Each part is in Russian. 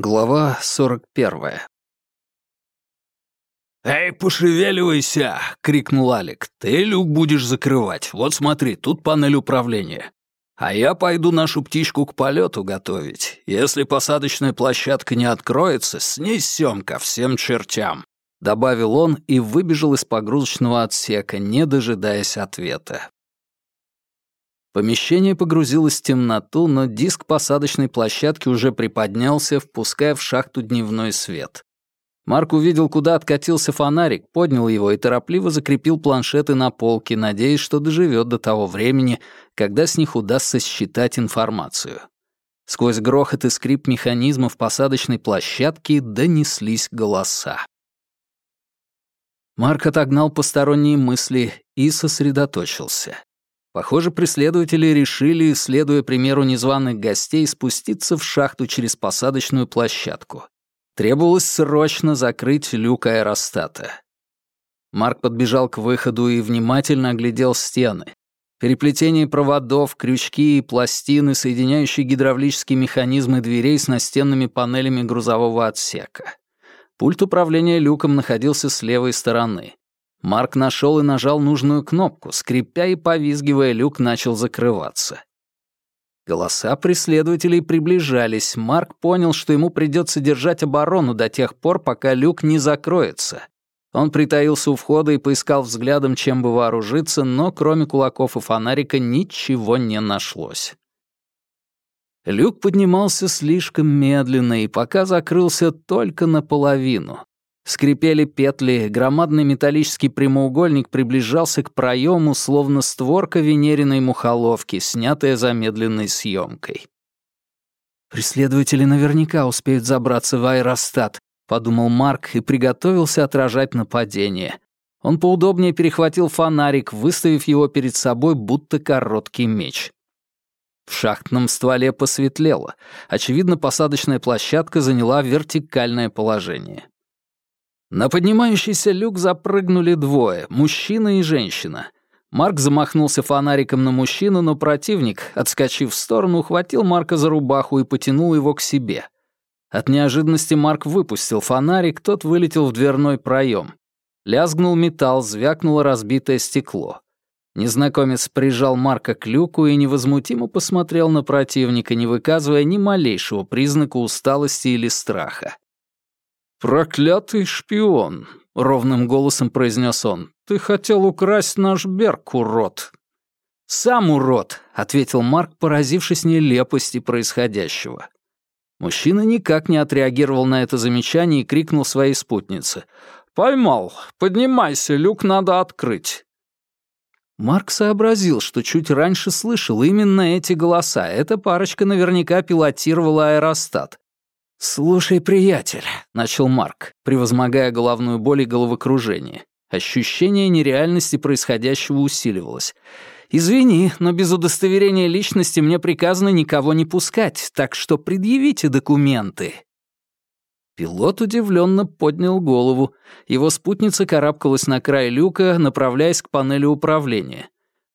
Глава 41. «Эй, пошевеливайся!» — крикнул Алик. «Ты люк будешь закрывать. Вот смотри, тут панель управления. А я пойду нашу птичку к полету готовить. Если посадочная площадка не откроется, снесем ко всем чертям», — добавил он и выбежал из погрузочного отсека, не дожидаясь ответа. Помещение погрузилось в темноту, но диск посадочной площадки уже приподнялся, впуская в шахту дневной свет. Марк увидел, куда откатился фонарик, поднял его и торопливо закрепил планшеты на полке, надеясь, что доживет до того времени, когда с них удастся считать информацию. Сквозь грохот и скрип механизмов посадочной площадки донеслись голоса. Марк отогнал посторонние мысли и сосредоточился. Похоже, преследователи решили, следуя примеру незваных гостей, спуститься в шахту через посадочную площадку. Требовалось срочно закрыть люк аэростата. Марк подбежал к выходу и внимательно оглядел стены. Переплетение проводов, крючки и пластины, соединяющие гидравлические механизмы дверей с настенными панелями грузового отсека. Пульт управления люком находился с левой стороны. Марк нашел и нажал нужную кнопку. Скрипя и повизгивая, люк начал закрываться. Голоса преследователей приближались. Марк понял, что ему придется держать оборону до тех пор, пока люк не закроется. Он притаился у входа и поискал взглядом, чем бы вооружиться, но кроме кулаков и фонарика ничего не нашлось. Люк поднимался слишком медленно и пока закрылся только наполовину. Скрипели петли, громадный металлический прямоугольник приближался к проему, словно створка венериной мухоловки, снятая замедленной съемкой. «Преследователи наверняка успеют забраться в аэростат», — подумал Марк и приготовился отражать нападение. Он поудобнее перехватил фонарик, выставив его перед собой, будто короткий меч. В шахтном стволе посветлело. Очевидно, посадочная площадка заняла вертикальное положение. На поднимающийся люк запрыгнули двое, мужчина и женщина. Марк замахнулся фонариком на мужчину, но противник, отскочив в сторону, ухватил Марка за рубаху и потянул его к себе. От неожиданности Марк выпустил фонарик, тот вылетел в дверной проем. Лязгнул металл, звякнуло разбитое стекло. Незнакомец прижал Марка к люку и невозмутимо посмотрел на противника, не выказывая ни малейшего признака усталости или страха. «Проклятый шпион!» — ровным голосом произнес он. «Ты хотел украсть наш Берг, урод!» «Сам урод!» — ответил Марк, поразившись нелепости происходящего. Мужчина никак не отреагировал на это замечание и крикнул своей спутнице. «Поймал! Поднимайся, люк надо открыть!» Марк сообразил, что чуть раньше слышал именно эти голоса. Эта парочка наверняка пилотировала аэростат. «Слушай, приятель», — начал Марк, превозмогая головную боль и головокружение. Ощущение нереальности происходящего усиливалось. «Извини, но без удостоверения личности мне приказано никого не пускать, так что предъявите документы». Пилот удивленно поднял голову. Его спутница карабкалась на край люка, направляясь к панели управления.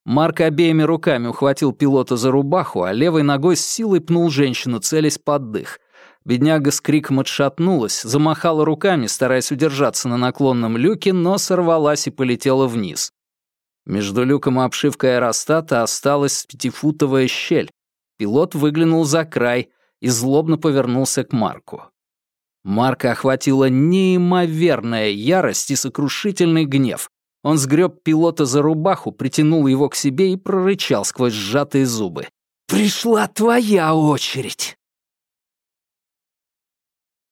Марк обеими руками ухватил пилота за рубаху, а левой ногой с силой пнул женщину, целясь под дых. Бедняга с криком отшатнулась, замахала руками, стараясь удержаться на наклонном люке, но сорвалась и полетела вниз. Между люком и обшивкой аэростата осталась пятифутовая щель. Пилот выглянул за край и злобно повернулся к Марку. Марка охватила неимоверная ярость и сокрушительный гнев. Он сгреб пилота за рубаху, притянул его к себе и прорычал сквозь сжатые зубы. «Пришла твоя очередь!»